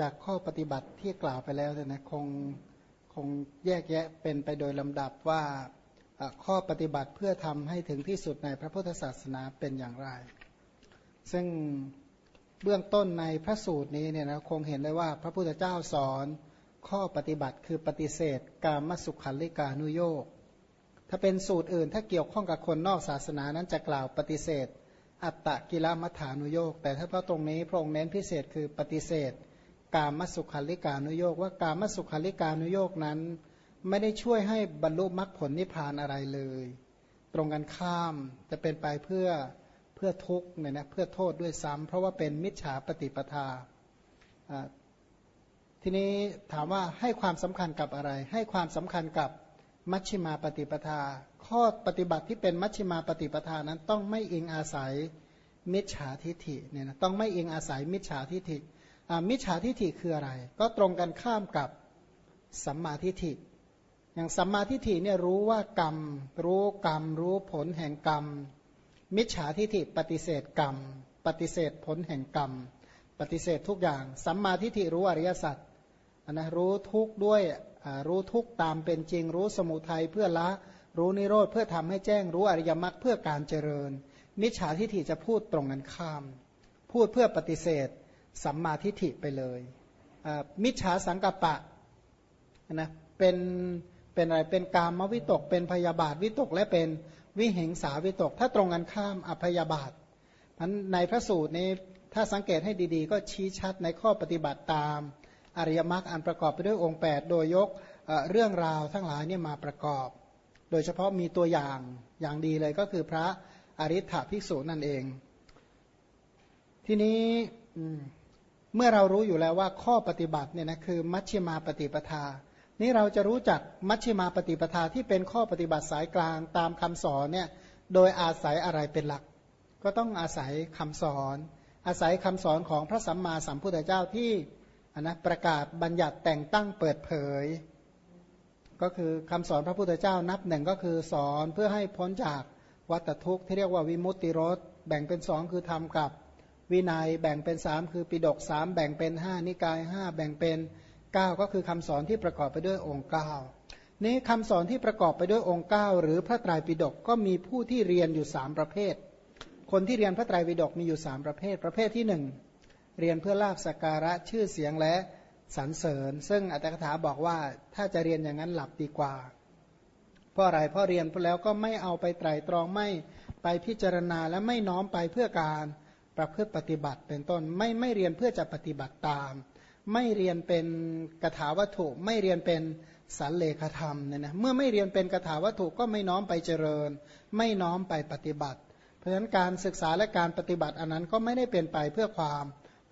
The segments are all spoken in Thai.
จากข้อปฏิบัติที่กล่าวไปแล้วนะคงคงแยกแยะเป็นไปโดยลำดับว่าข้อปฏิบัติเพื่อทำให้ถึงที่สุดในพระพุทธศาสนาเป็นอย่างไร ซึ่งเบื้องต้นในพระสูตรนี้เนี่ยนะคงเห็นเลยว่าพระพุทธเจ้าสอนข้อปฏิบัติคือปฏิเสธกามสุขันลิกานุโยกถ้าเป็นสูตรอื่นถ้าเกี่ยวข้องกับคนนอกศาสนานั้นจะกล่าวปฏิเสธ อัตตะกิลมัฐานุโยกแต่ถ้าพระตรงนี้พระองค์เน้นพิเศษคือปฏิเสธ กามสุขันลิกานุโยกว่ากามสุขันลิกานุโยกนั้น ไม่ได้ช่วยให้บรรลุมรรคผลนิพพานอะไรเลย ตรงกันข้ามจะเป็นไปเพื่อเพื่อทุกข์เนี่ยนะเพื่อโทษด้วยซ้ำเพราะว่าเป็นมิจฉาปฏิปทาทีนี้ถามว่าให้ความสำคัญกับอะไร ให้ความสำคัญกับมัชชิมาปฏิปทา ข้อปฏิบัติที่เป็นมัชชิมาปฏิปทานั้นต้องไม่อิงอาศัยมิจฉาทิฐิเนี่ยนะต้องไม่อิงอาศัยมิจฉาทิฐิ มิจฉาทิฏฐิคืออะไร ก็ตรงกันข้ามกับสัมมาทิฏฐิ อย่างสัมมาทิฏฐิเนี่ยรู้ว่ากรรม รู้กรรม รู้ผลแห่งกรรม มิจฉาทิฏฐิปฏิเสธกรรม ปฏิเสธผลแห่งกรรม ปฏิเสธทุกอย่าง สัมมาทิฏฐิรู้อริยสัจนะรู้ทุกด้วยรู้ทุกตามเป็นจริง รู้สมุทัยเพื่อละรู้นิโรธเพื่อทำให้แจ้งรู้อริยมรรคเพื่อการเจริญ มิจฉาทิฏฐิจะพูดตรงกันข้าม พูดเพื่อปฏิเสธ สัมมาทิฏฐิไปเลยมิจฉาสังกัปปะนะเป็นเป็นอะไรเป็นกามวิตก เป็นพยาบาทวิตกและเป็นวิเหงสาวิตก ถ้าตรงกันข้ามอพยาบาทในพระสูตรนี้ถ้าสังเกตให้ดีๆ ก็ชี้ชัดในข้อปฏิบัติตามอริยมรรคอันประกอบไปด้วยองค์ 8 โดยยกเรื่องราวทั้งหลายเนี่ยมาประกอบ โดยเฉพาะมีตัวอย่างอย่างดีเลยก็คือพระอริ t ภิกษุนั่นเอง ทีนี้ เมื่อเรารู้อยู่แล้วว่าข้อปฏิบัติเนี่ยนะคือมัชฌิมาปฏิปทา นี่เราจะรู้จักมัชฌิมาปฏิปทาที่เป็นข้อปฏิบัติสายกลางตามคำสอนเนี่ยโดยอาศัยอะไรเป็นหลัก ก็ต้องอาศัยคำสอน อาศัยคำสอนของพระสัมมาสัมพุทธเจ้าที่นนะประกาศบัญญัติแต่งตั้งเปิดเผย ก็คือคำสอนพระพุทธเจ้านับหนึ่งก็คือสอนเพื่อให้พ้นจากวัตทุกข์ที่เรียกว่าวิมุตติรสแบ่งเป็นสองคือทำกับ วินัยแบ่งเป็นสามคือปิดกสามแบ่งเป็นห้านิกายห้าแบ่งเป็นเก้าก็คือคำสอนที่ประกอบไปด้วยองค์เก้านี้คำสอนที่ประกอบไปด้วยองค์เก้าหรือพระไตรปิฎกก็มีผู้ที่เรียนอยู่สามประเภท คนที่เรียนพระไตรปิฎกมีอยู่สามประเภท ประเภทที่หนึ่งเรียนเพื่อลาบสกการะชื่อเสียงและสรรเสริญ ซึ่งอัตถกถาบอกว่าถ้าจะเรียนอย่างนั้นหลับดีกว่า เพราะอะไรเพราะเรียนแล้วก็ไม่เอาไปไตรตรองไม่ไปพิจารณาและไม่น้อมไปเพื่อการ ประพฤติปฏิบัติเป็นต้นไม่ไม่เรียนเพื่อจะปฏิบัติตาม ไม่เรียนเป็นกถาวัตถุ ไม่เรียนเป็นสันเลขธรรมเนี่ยนะเมื่อไม่เรียนเป็นกถาวัตถุก็ไม่น้อมไปเจริญ ไม่น้อมไปปฏิบัติ เพราะฉะนั้นการศึกษาและการปฏิบัติอันนั้นก็ไม่ได้เป็นไปเพื่อความ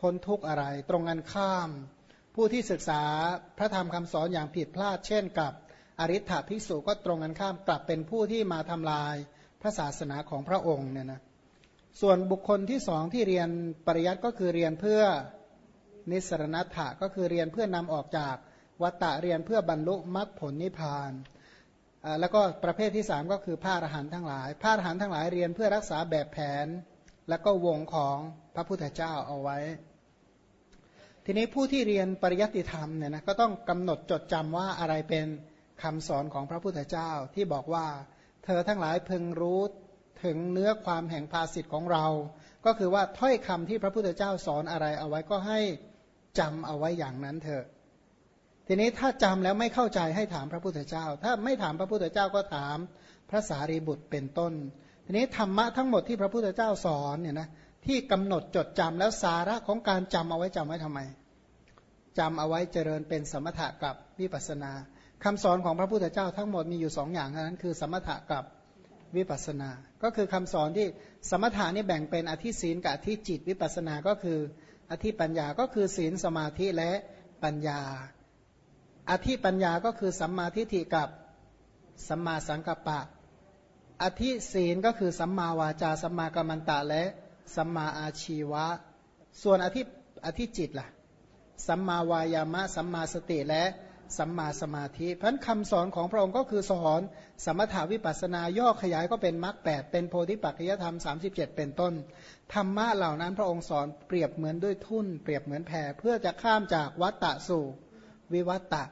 พ้นทุกข์อะไร ตรงกันข้าม ผู้ที่ศึกษาพระธรรมคำสอนอย่างผิดพลาด เช่นกับอริ t ภิกษุก็ตรงกันข้ามกลับเป็นผู้ที่มาทำลายพระศาสนาของพระองค์เนี่ยนะ ส่วนบุคคลที่สองที่เรียนปริยัติก็คือเรียนเพื่อนิสรณัตถะก็คือเรียนเพื่อนำออกจากวัตตะเรียนเพื่อบรรลุมรรคผลนิพพาน แล้วก็ประเภทที่สามก็คือพระอรหันต์ทั้งหลาย พระอรหันต์ทั้งหลายเรียนเพื่อรักษาแบบแผน แล้วก็วงของพระพุทธเจ้าเอาไว้ ทีนี้ผู้ที่เรียนปริยัติธรรมเนี่ยนะก็ต้องกำหนดจดจำว่าอะไรเป็นคำสอนของพระพุทธเจ้าที่บอกว่า เธอทั้งหลายพึงรู้ ถึงเนื้อความแห่งภาสิทธิ์ของเรา ก็คือว่าถ้อยคำที่พระพุทธเจ้าสอนอะไรเอาไว้ก็ให้จำเอาไว้อย่างนั้นเถอะ ทีนี้ถ้าจำแล้วไม่เข้าใจให้ถามพระพุทธเจ้า ถ้าไม่ถามพระพุทธเจ้าก็ถามพระสารีบุตรเป็นต้น ทีนี้ธรรมะทั้งหมดที่พระพุทธเจ้าสอนเนี่ยนะที่กำหนดจดจำแล้วสาระของการจำเอาไว้จำไว้ทำไมจำเอาไว้เจริญเป็นสมถะกับวิปัสนาคำสอนของพระพุทธเจ้าทั้งหมดมีอยู่สองอย่างนั้นคือ สมถะกับ วิปัสนา ก็คือคำสอนที่สมถะนี่แบ่งเป็นอธิศีลกับอธิจิตวิปัสนา ก็คืออธิปัญญาก็คือศีลสมาธิและปัญญา อธิปัญญาก็คือสัมมาทิฏฐิกับสัมมาสังกัปปะ อธิศีลก็คือสัมมาวาจาสัมมากัมมันตะและสัมมาอาชีวะ ส่วนอธิอธิจิตล่ะ สัมมาวายามะ สัมมาสติและ สัมมาสมาธิเพราะคำสอนของพระองค์ก็คือสอนสมถาวิปัสนาย่อขยายก็เป็นมรรคแปดเป็นโพธิปัจจยธรรม 37 เป็นต้น ธรรมะเหล่านั้นพระองค์สอนเปรียบเหมือนด้วยทุ่นเปรียบเหมือนแพเพื่อจะข้ามจากวัตตะสู่วิวัตตะ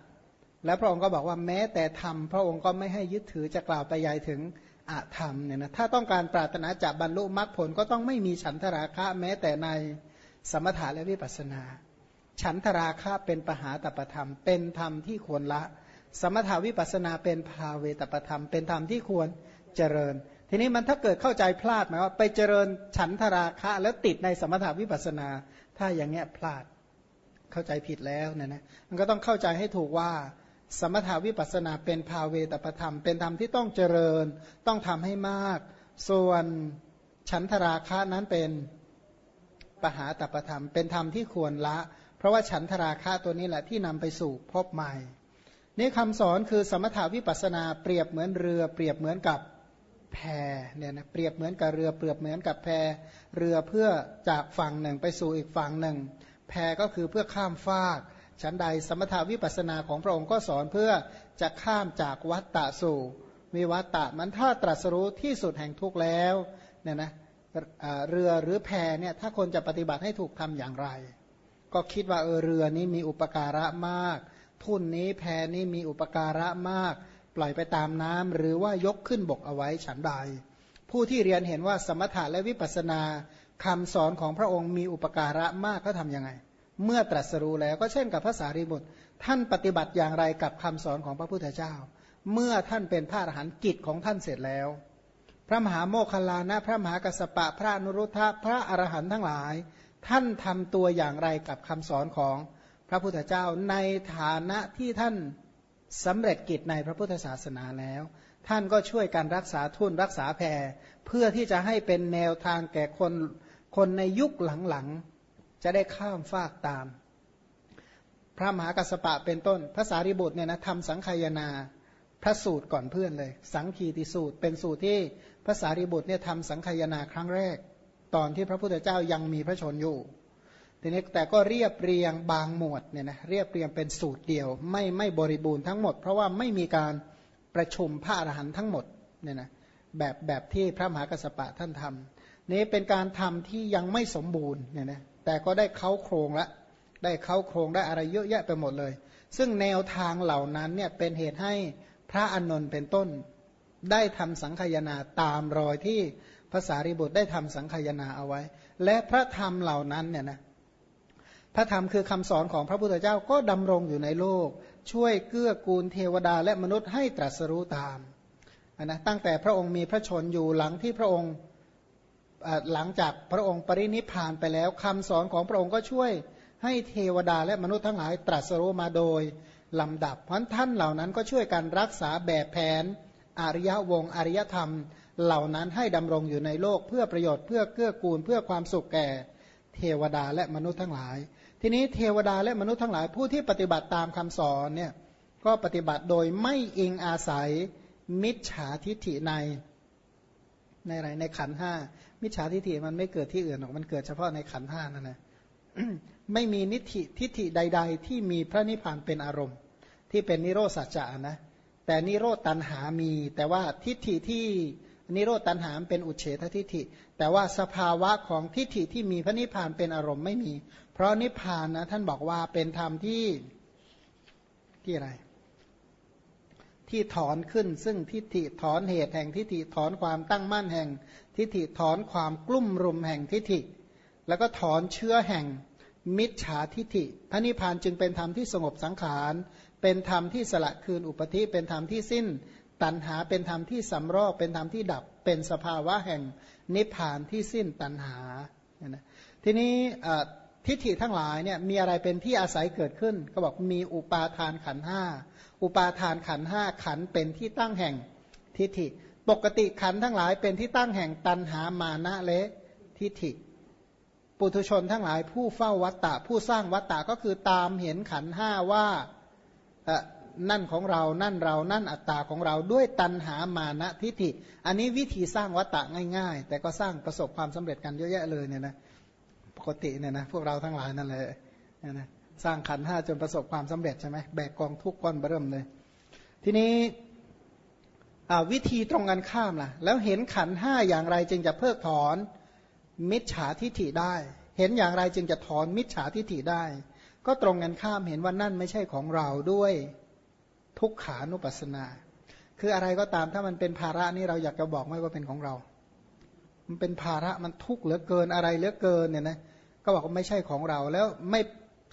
และพระองค์ก็บอกว่าแม้แต่ธรรมพระองค์ก็ไม่ให้ยึดถือจะกล่าวไปยายถึงอาธรรมเนี่ยนะถ้าต้องการปรารถนาจะบรรลุมรรคผลก็ต้องไม่มีฉันทราคะแม้แต่ในสมถะและวิปัสสนา ฉันทราคะเป็นปหาตปธรรม เป็นธรรมที่ควรละ สมถาวิปัสนาเป็นภาเวตปธรรม เป็นธรรมที่ควรเจริญ ทีนี้มันถ้าเกิดเข้าใจพลาดหมายว่า ไปเจริญฉันทราคะแล้วติดในสมถาวิปัสนา ถ้าอย่างเงี้ยพลาดเข้าใจผิดแล้วเนี่ยนะมันก็ต้องเข้าใจให้ถูกว่า สมถาวิปัสนาเป็นภาเวตประธรรม เป็นธรรมที่ต้องเจริญ ต้องทำให้มาก ส่วนฉันทราคะนั้นเป็นปหาตประธรรม เป็นธรรมที่ควรละ เพราะว่าฉันทราคะตัวนี้แหละที่นำไปสู่พบใหม่ นี่คำสอนคือสมถาวิปัสนาเปรียบเหมือนเรือ เปรียบเหมือนกับแพเนี่ยนะเปรียบเหมือนกับเรือเปรียบเหมือนกับแพเรือเพื่อจากฝั่งหนึ่งไปสู่อีกฝั่งหนึ่ง แพก็คือเพื่อข้ามฟากชั้นใดสมถาวิปัสนาของพระองค์ก็สอนเพื่อจะข้ามจากวัฏฏะสู่วิวัฏฏะมันถ้าตรัสรู้ที่สุดแห่งทุกแล้วเนี่ยนะเรือหรือแพเนี่ยถ้าคนจะปฏิบัติให้ถูกทำอย่างไร ก็คิดว่าเออเรือนี้มีอุปการะมาก ทุ่นนี้แพนี้มีอุปการะมาก ปล่อยไปตามน้ำหรือว่ายกขึ้นบกเอาไว้ฉันใด ผู้ที่เรียนเห็นว่าสมถะและวิปัสนาคำสอนของพระองค์มีอุปการะมากเขาทำยังไง เมื่อตรัสรู้แล้วก็เช่นกับพระสารีบุตร ท่านปฏิบัติอย่างไรกับคำสอนของพระพุทธเจ้า เมื่อท่านเป็นพระอรหันต์กิจของท่านเสร็จแล้ว พระมหาโมคคลานะ พระมหากัสปะ พระนุรุทธะ พระอรหันต์ทั้งหลาย ท่านทำตัวอย่างไรกับคำสอนของพระพุทธเจ้าในฐานะที่ท่านสำเร็จกิจในพระพุทธศาสนาแล้ว ท่านก็ช่วยกันรักษาทุนรักษาแพรเพื่อที่จะให้เป็นแนวทางแก่คนคนในยุคหลังๆ จะได้ข้ามฟากตาม พระมหากัสปะเป็นต้นพระสารีบุตรเนี่ยนะทำสังขยาาพระสูตรก่อนเพื่อนเลย สังคีติสูตรเป็นสูตรที่พระสารีบุตรเนี่ยทำสังขยาครั้งแรก ตอนที่พระพุทธเจ้ายังมีพระชนอยู่ทีนี้แต่ก็เรียบเรียงบางหมวดเนี่ยนะเรียบเรียงเป็นสูตรเดียว ไม่ไม่บริบูรณ์ทั้งหมด เพราะว่าไม่มีการประชุมพระอรหันต์ทั้งหมดเนี่ยนะแบบแบบที่พระมหากัสปะท่านทำนี้เป็นการทำที่ยังไม่สมบูรณ์เนี่ยนะแต่ก็ได้เข้าโครงละได้เข้าโครงได้อะไรเยอะแยะไปหมดเลย ซึ่งแนวทางเหล่านั้นเนี่ยเป็นเหตุให้พระอนนท์เป็นต้น ได้ทำสังขยาตามรอยที่ ภาษาริบุตรได้ทำสังขยาเอาไว้ และพระธรรมเหล่านั้นเนี่ยนะพระธรรมคือคำสอนของพระพุทธเจ้าก็ดำรงอยู่ในโลก ช่วยเกื้อกูลเทวดาและมนุษย์ให้ตรัสรู้ตามนะตั้งแต่พระองค์มีพระชนอยู่หลังที่พระองค์หลังจากพระองค์ปรินิพานไปแล้วคำสอนของพระองค์ก็ช่วยให้เทวดาและมนุษย์ทั้งหลายตรัสรู้มาโดยลำดับ เพราะท่านเหล่านั้นก็ช่วยกันรักษาแบบแผนอริยวงอริยธรรม เหล่านั้นให้ดำรงอยู่ในโลกเพื่อประโยชน์เพื่อเกื้อกูลเพื่อความสุขแก่เทวดาและมนุษย์ทั้งหลาย ทีนี้เทวดาและมนุษย์ทั้งหลายผู้ที่ปฏิบัติตามคำสอนเนี่ยก็ปฏิบัติโดยไม่อิงอาศัยมิจฉาทิฐิใน ในอะไรในขันห้ามิจฉาทิฏฐิมันไม่เกิดที่อื่นหรอกมันเกิดเฉพาะในขันห้านั่นแหละไม่มีนิทิทิฏฐิใด ๆ ที่มีพระนิพพานเป็นอารมณ์ ที่เป็นนิโรธสัจจะนะแต่นิโรธตันหามี แต่ว่าทิฏฐิที่ นิโรธตันหามเป็นอุเฉททิฏฐิ แต่ว่าสภาวะของทิฏฐิที่มีพระนิพพานเป็นอารมณ์ไม่มี เพราะนิพพานนะท่านบอกว่าเป็นธรรมที่ที่อะไร ที่ถอนขึ้นซึ่งทิฏฐิถอนเหตุแห่งทิฏฐิถอนความตั้งมั่นแห่ง ทิฏฐิถอนความกลุ่มรุมแห่งทิฏฐิ แล้วก็ถอนเชื้อแห่งมิจฉาทิฏฐิพระนิพพานจึงเป็นธรรมที่สงบสังขาร เป็นธรรมที่สละคืนอุปธิเป็นธรรมที่สิ้น ตัณหาเป็นธรรมที่สำรอกเป็นธรรมที่ดับเป็นสภาวะแห่งนิพพานที่สิ้นตัณหาทีนี้ทิฏฐิทั้งหลายเนี่ยมีอะไรเป็นที่อาศัยเกิดขึ้น ก็บอกมีอุปาทานขันห้าอุปาทานขันห้าขันเป็นที่ตั้งแห่งทิฏฐิ ปกติขันทั้งหลายเป็นที่ตั้งแห่งตันหามานะและทิฏฐิ ปุถุชนทั้งหลายผู้เฝ้าวัตตะผู้สร้างวัตตะก็คือตามเห็นขันห้าว่า นั่นของเรา นั่นเรา นั่นอัตตาของเราด้วยตันหามานะทิฏฐิ อันนี้วิธีสร้างวัตตะง่าย ๆ แต่ก็สร้างประสบความสำเร็จกันเยอะแยะเลยเนี่ยนะปกติเนี่ยนะพวกเราทั้งหลายนั่นแหละนะสร้างขันห้าจนประสบความสำเร็จใช่ไหมแบกกองทุกก้อนเริ่มเลย ทีนี้วิธีตรงกันข้ามล่ะ แล้วเห็นขันห้าอย่างไรจึงจะเพิกถอนมิจฉาทิฐิได้ เห็นอย่างไรจึงจะถอนมิจฉาทิฐิได้ ก็ตรงกันข้ามเห็นว่านั่นไม่ใช่ของเราด้วย ทุกขานุปัสนา คืออะไรก็ตามถ้ามันเป็นภาระนี่เราอยากจะบอกไม่ว่าเป็นของเรา มันเป็นภาระมันทุกข์เหลือเกินอะไรเหลือเกินเนี่ยนะก็บอกว่าไม่ใช่ของเราแล้วไม่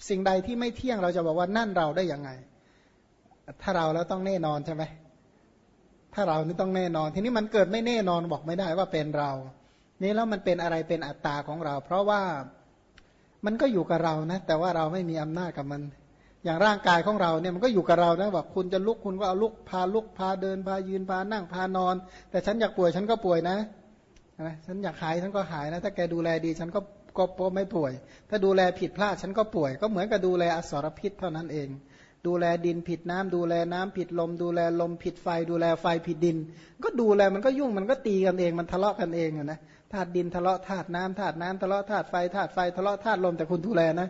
สิ่งใดที่ไม่เที่ยงเราจะบอกว่านั่นเราได้ยังไง ถ้าเราแล้วต้องแน่นอนใช่ไหมถ้าเรานี่ต้องแน่นอน ทีนี้มันเกิดไม่แน่นอนบอกไม่ได้ว่าเป็นเรา นี่แล้วมันเป็นอะไรเป็นอัตตาของเรา เพราะว่ามันก็อยู่กับเรานะ แต่ว่าเราไม่มีอำนาจกับมัน อย่างร่างกายของเราเนี่ยมันก็อยู่กับเรานะบอกคุณจะลุกคุณก็เอาลุกพาลุกพาเดินพายืนพานั่งพานอน แต่ฉันอยากป่วยฉันก็ป่วยนะนะฉันอยากหายฉันก็หายนะ ถ้าแกดูแลดีฉันก็ก็ไม่ป่วย ถ้าดูแลผิดพลาดฉันก็ป่วย ก็เหมือนกับดูแลอสรพิษเท่านั้นเอง ดูแลดินผิดน้ำดูแลน้ำผิดลม ดูแลลมผิดไฟ ดูแลไฟผิดดิน ก็ดูแลมันก็ยุ่งมันก็ตีกันเองมันทะเลาะกันเองนะธาตุดินทะเลาะธาตุน้ำธาตุน้ำทะเลาะธาตุไฟธาตุไฟทะเลาะธาตุลมแต่คุณดูแลนะ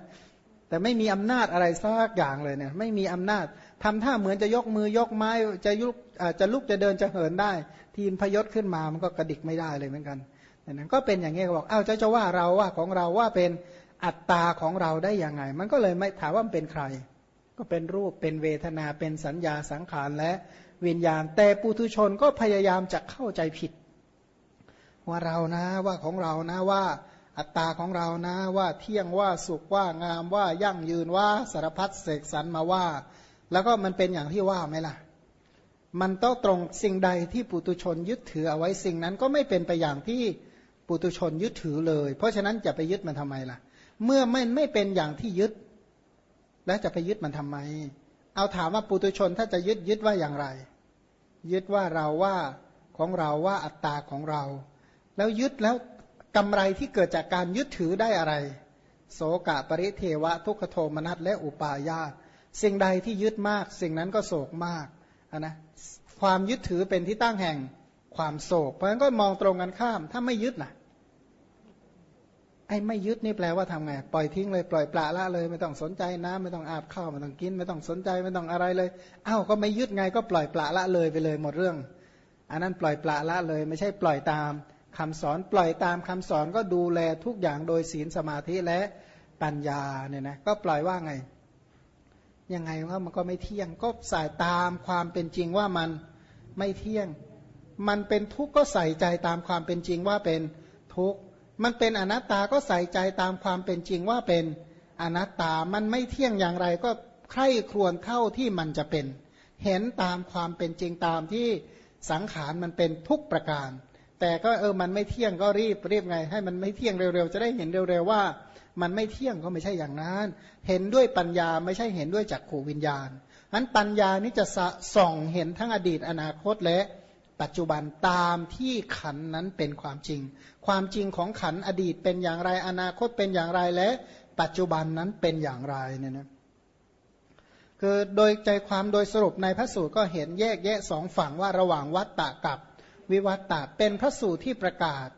แต่ไม่มีอำนาจอะไรสักอย่างเลยเนี่ยไม่มีอำนาจทำท่าเหมือนจะยกมือยกไม้จะยุกจะลุกจะเดินจะเหินได้ ทีมพยศขึ้นมามันก็กระดิกไม่ได้เลยเหมือนกันนั้นก็เป็นอย่างนี้บอกอ้าวจะจะว่าเราว่าของเราว่าเป็นอัตตาของเราได้ยังไง มันก็เลยไม่ถามว่ามันเป็นใคร ก็เป็นรูปเป็นเวทนาเป็นสัญญาสังขารและวิญญาณ แต่ปุถุชนก็พยายามจะเข้าใจผิด ว่าเรานะว่าของเรานะว่า อัตตาของเรานะว่าเที่ยงว่าสุขว่างามว่ายั่งยืนว่าสารพัดเสกสรรมาว่า แล้วก็มันเป็นอย่างที่ว่าไหมล่ะ มันต้องตรงสิ่งใดที่ปุตุชนยึดถือเอาไว้สิ่งนั้นก็ไม่เป็นไปอย่างที่ปุตุชนยึดถือเลย เพราะฉะนั้นจะไปยึดมันทำไมล่ะ เมื่อไม่ไม่เป็นอย่างที่ยึด แล้วจะไปยึดมันทำไม เอาถามว่าปุตุชนถ้าจะยึดยึดว่าอย่างไร ยึดว่าเราว่าของเราว่าอัตตาของเรา แล้วยึดแล้ว กำไรที่เกิดจากการยึดถือได้อะไร โสกะปริเทวะ ทุกขโทมนัสและอุปาญาตสิ่งใดที่ยึดมาก สิ่งนั้นก็โศกมากนะความยึดถือเป็นที่ตั้งแห่งความโศก เพราะฉะนั้นก็มองตรงกันข้าม ถ้าไม่ยึดนะไอ้ไม่ยึดนี่แปลว่าทำไง ปล่อยทิ้งเลยปล่อยปละละเลย ไม่ต้องสนใจน้ำไม่ต้องอาบข้าวไม่ต้องกิน ไม่ต้องสนใจไม่ต้องอะไรเลยอ้าวก็ไม่ยึดไงก็ปล่อยปละละเลยไปเลยหมดเรื่อง อันนั้นปล่อยปละละเลย ไม่ใช่ปล่อยตาม คำสอนปล่อยตามคำสอนก็ดูแลทุกอย่างโดยศีลสมาธิและปัญญาเนี่ยนะก็ปล่อยว่าไง ยังไงว่ามันก็ไม่เที่ยง ก็ใส่ตามความเป็นจริงว่ามันไม่เที่ยง มันเป็นทุกข์ก็ใส่ใจตามความเป็นจริงว่าเป็นทุกข์มันเป็นอนัตตาก็ใส่ใจตามความเป็นจริงว่าเป็นอนัตตามันไม่เที่ยงอย่างไรก็ใคร่ครวญเท่าที่มันจะเป็น เห็นตามความเป็นจริงตามที่สังขารมันเป็นทุกประการ แต่ก็เออมันไม่เที่ยงก็รีบรีบไง ให้มันไม่เที่ยงเร็วๆ จะได้เห็นเร็วๆว่า มันไม่เที่ยงก็ไม่ใช่อย่างนั้น เห็นด้วยปัญญาไม่ใช่เห็นด้วยจักขูวิญญาณนั้นปัญญานี้จะส่องเห็นทั้งอดีตอนาคตและปัจจุบันตามที่ขันนั้นเป็นความจริง ความจริงของขันอดีตเป็นอย่างไรอนาคตเป็นอย่างไรและปัจจุบันนั้นเป็นอย่างไรเนี่ยนะคือโดยใจความโดยสรุปในพระสูตรก็เห็นแยกแยะสองฝั่งว่าระหว่างวัตตะกับ วิวัตตะเป็นพระสูตรที่ประกาศ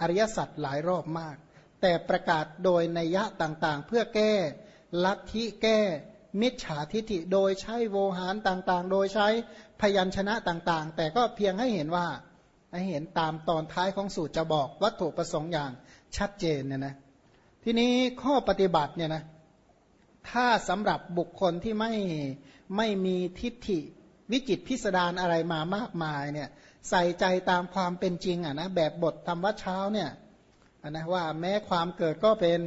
อริยสัจหลายรอบมาก แต่ประกาศโดยนัยยะต่างๆ เพื่อแก้ลัทธิแก้มิจฉาทิฐิโดยใช้โวหารต่างๆ โดยใช้พยัญชนะต่างๆ แต่ก็เพียงให้เห็นว่าให้เห็นตามตอนท้ายของสูตรจะบอกวัตถุประสงค์อย่างชัดเจนเนี่ยนะทีนี้ข้อปฏิบัติเนี่ยนะถ้าสำหรับบุคคลที่ไม่ไม่มีทิฏฐิวิจิตพิสดารอะไรมามากมายเนี่ย ใส่ใจตามความเป็นจริงอะนะแบบบทธรรมวัดเช้าเนี่ยนะว่าแม้ความเกิดก็เป็น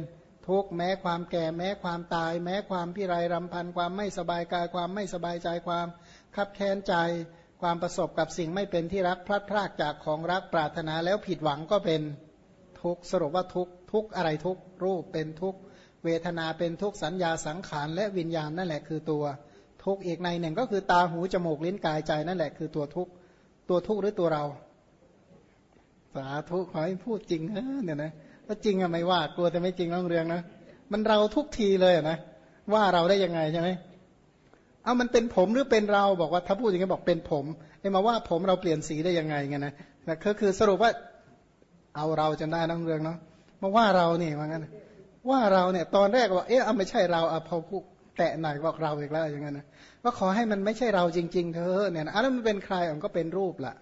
ทุกข์แม้ความแก่แม้ความตาย แม้ความพิไรรำพันความไม่สบายกายความไม่สบายใจความคับแค้นใจ ความประสบกับสิ่งไม่เป็นที่รักพลัดพรากจากของรักปรารถนาแล้วผิดหวังก็เป็นทุกข์สรุปว่าทุกข์ทุกอะไรทุกข์รูปเป็นทุกข์เวทนาเป็นทุกข์สัญญาสังขารและวิญญาณนั่นแหละคือตัวทุกข์อีกในหนึ่งก็คือตาหูจมูกลิ้นกายใจนั่นแหละคือตัวทุกข์ ตัวทุกหรือตัวเรา สาธุขอให้พูดจริงเเนี่ยนะถ้าจริงอะไม่ว่ากลัวแต่ไม่จริงต้องเรียงนะมันเราทุกทีเลยนะว่าเราได้ยังไงใช่ไหมเอามันเป็นผมหรือเป็นเราบอกว่าถ้าพูดอย่างนี้บอกเป็นผมไอ้มาว่าผมเราเปลี่ยนสีได้ยังไงไงนะก็คือสรุปว่าเอาเราจนได้น้องเรืองเนาะมาว่าเราเนี่ว่างั้นว่าเราเนี่ย ตอนแรกว่าเอ๊ะเอาไม่ใช่เราอะพอพูดแตะหน่อยบอกเราอีกแล้วอย่างนั้นนะ ว่าขอให้มันไม่ใช่เราจริง ๆ เธอเนี่ยนะแล้วมันเป็นใครมันก็เป็นรูปล่ะ